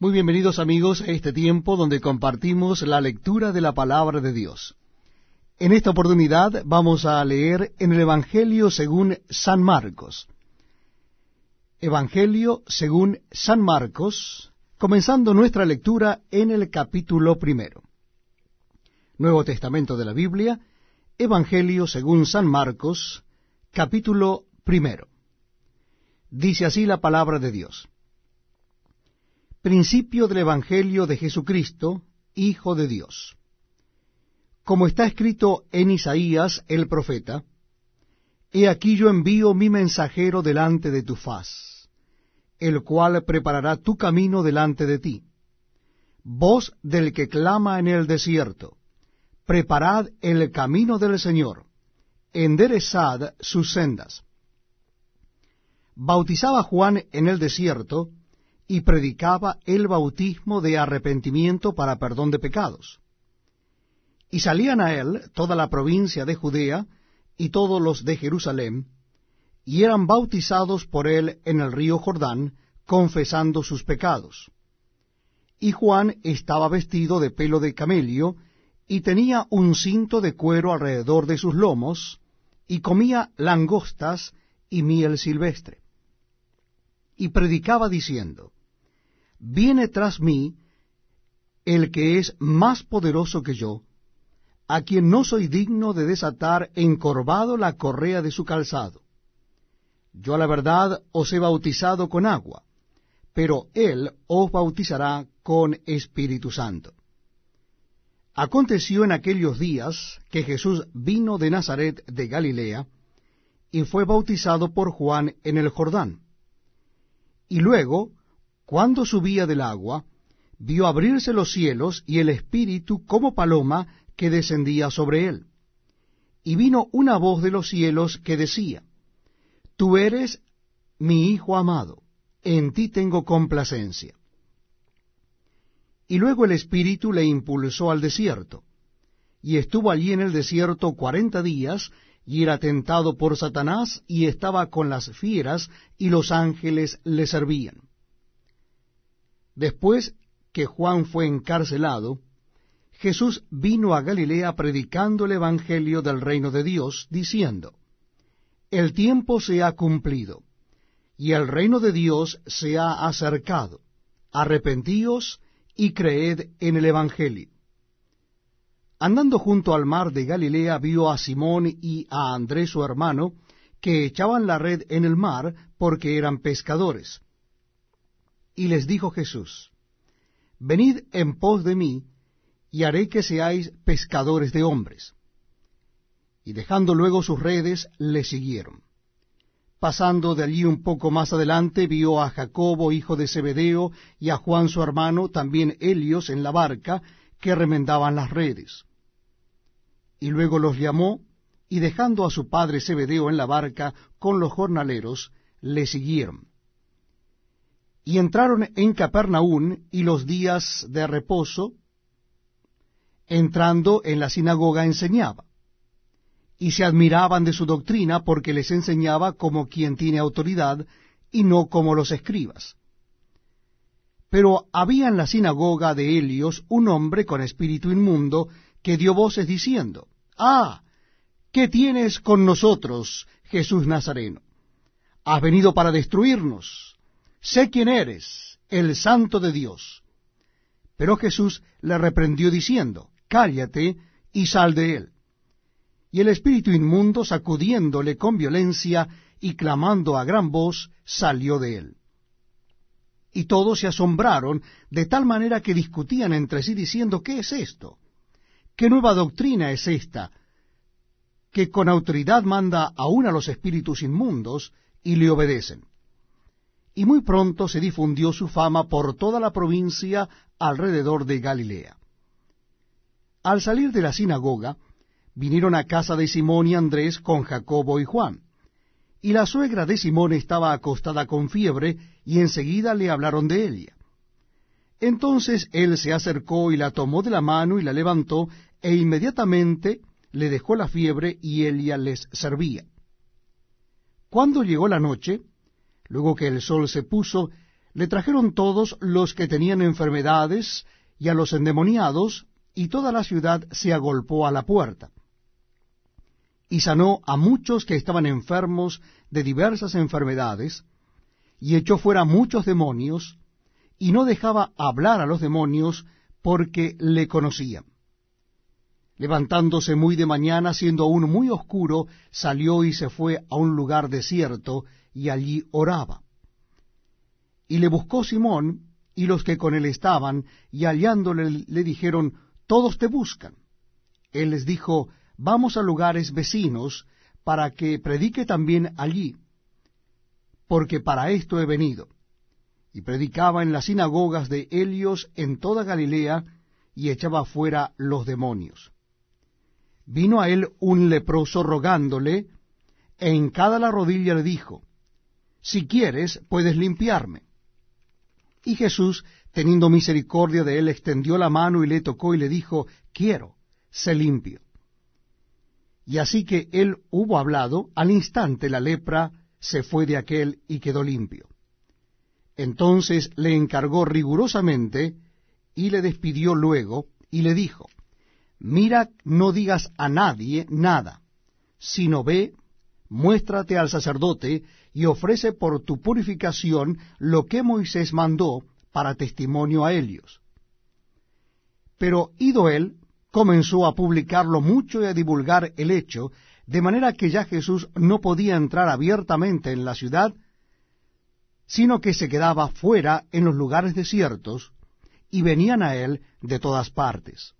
Muy bienvenidos amigos a este tiempo donde compartimos la lectura de la palabra de Dios. En esta oportunidad vamos a leer en el Evangelio según San Marcos. Evangelio según San Marcos, comenzando nuestra lectura en el capítulo primero. Nuevo Testamento de la Biblia, Evangelio según San Marcos, capítulo primero. Dice así la palabra de Dios. Principio del Evangelio de Jesucristo, Hijo de Dios. Como está escrito en Isaías el profeta, He aquí yo envío mi mensajero delante de tu faz, el cual preparará tu camino delante de ti. Voz del que clama en el desierto, preparad el camino del Señor, enderezad sus sendas. Bautizaba Juan en el desierto, y predicaba el bautismo de arrepentimiento para perdón de pecados. Y salían a él toda la provincia de Judea y todos los de Jerusalén, y eran bautizados por él en el río Jordán, confesando sus pecados. Y Juan estaba vestido de pelo de camello, y tenía un cinto de cuero alrededor de sus lomos, y comía langostas y miel silvestre. Y predicaba diciendo, viene tras mí el que es más poderoso que yo, a quien no soy digno de desatar encorvado la correa de su calzado. Yo a la verdad os he bautizado con agua, pero él os bautizará con Espíritu Santo. Aconteció en aquellos días que Jesús vino de Nazaret de Galilea, y fue bautizado por Juan en el Jordán. Y luego cuando subía del agua, vio abrirse los cielos y el Espíritu como paloma que descendía sobre él. Y vino una voz de los cielos que decía, Tú eres mi Hijo amado, en ti tengo complacencia. Y luego el Espíritu le impulsó al desierto, y estuvo allí en el desierto cuarenta días, y era tentado por Satanás, y estaba con las fieras, y los ángeles le servían. Después que Juan fue encarcelado, Jesús vino a Galilea predicando el Evangelio del reino de Dios, diciendo, El tiempo se ha cumplido, y el reino de Dios se ha acercado. Arrepentíos y creed en el Evangelio. Andando junto al mar de Galilea vio a Simón y a Andrés su hermano, que echaban la red en el mar porque eran pescadores. Y les dijo Jesús, Venid en pos de mí, y haré que seáis pescadores de hombres. Y dejando luego sus redes, le siguieron. Pasando de allí un poco más adelante, vio a Jacobo, hijo de Zebedeo, y a Juan su hermano, también Helios, en la barca, que remendaban las redes. Y luego los llamó, y dejando a su padre Zebedeo en la barca con los jornaleros, le siguieron. Y entraron en Capernaún y los días de reposo, entrando en la sinagoga enseñaba. Y se admiraban de su doctrina porque les enseñaba como quien tiene autoridad y no como los escribas. Pero había en la sinagoga de Helios un hombre con espíritu inmundo que dio voces diciendo, Ah, ¿qué tienes con nosotros, Jesús Nazareno? ¿Has venido para destruirnos? Sé quién eres, el santo de Dios. Pero Jesús le reprendió diciendo, cállate y sal de él. Y el espíritu inmundo, sacudiéndole con violencia y clamando a gran voz, salió de él. Y todos se asombraron de tal manera que discutían entre sí diciendo, ¿qué es esto? ¿Qué nueva doctrina es esta? Que con autoridad manda aún a los espíritus inmundos y le obedecen y muy pronto se difundió su fama por toda la provincia alrededor de Galilea. Al salir de la sinagoga, vinieron a casa de Simón y Andrés con Jacobo y Juan. Y la suegra de Simón estaba acostada con fiebre, y enseguida le hablaron de ella. Entonces él se acercó y la tomó de la mano y la levantó, e inmediatamente le dejó la fiebre y ella les servía. Cuando llegó la noche, Luego que el sol se puso, le trajeron todos los que tenían enfermedades y a los endemoniados, y toda la ciudad se agolpó a la puerta. Y sanó a muchos que estaban enfermos de diversas enfermedades, y echó fuera muchos demonios, y no dejaba hablar a los demonios porque le conocían. Levantándose muy de mañana, siendo aún muy oscuro, salió y se fue a un lugar desierto, y allí oraba. Y le buscó Simón y los que con él estaban, y hallándole le dijeron, Todos te buscan. Él les dijo, Vamos a lugares vecinos, para que predique también allí, porque para esto he venido. Y predicaba en las sinagogas de Helios en toda Galilea, y echaba fuera los demonios. Vino a él un leproso rogándole, e en cada la rodilla le dijo, Si quieres, puedes limpiarme. Y Jesús, teniendo misericordia de él, extendió la mano y le tocó y le dijo, Quiero, sé limpio. Y así que él hubo hablado, al instante la lepra se fue de aquel y quedó limpio. Entonces le encargó rigurosamente y le despidió luego y le dijo, Mira, no digas a nadie nada, sino ve, muéstrate al sacerdote y ofrece por tu purificación lo que Moisés mandó para testimonio a ellos. Pero ido él, comenzó a publicarlo mucho y a divulgar el hecho, de manera que ya Jesús no podía entrar abiertamente en la ciudad, sino que se quedaba fuera en los lugares desiertos, y venían a él de todas partes.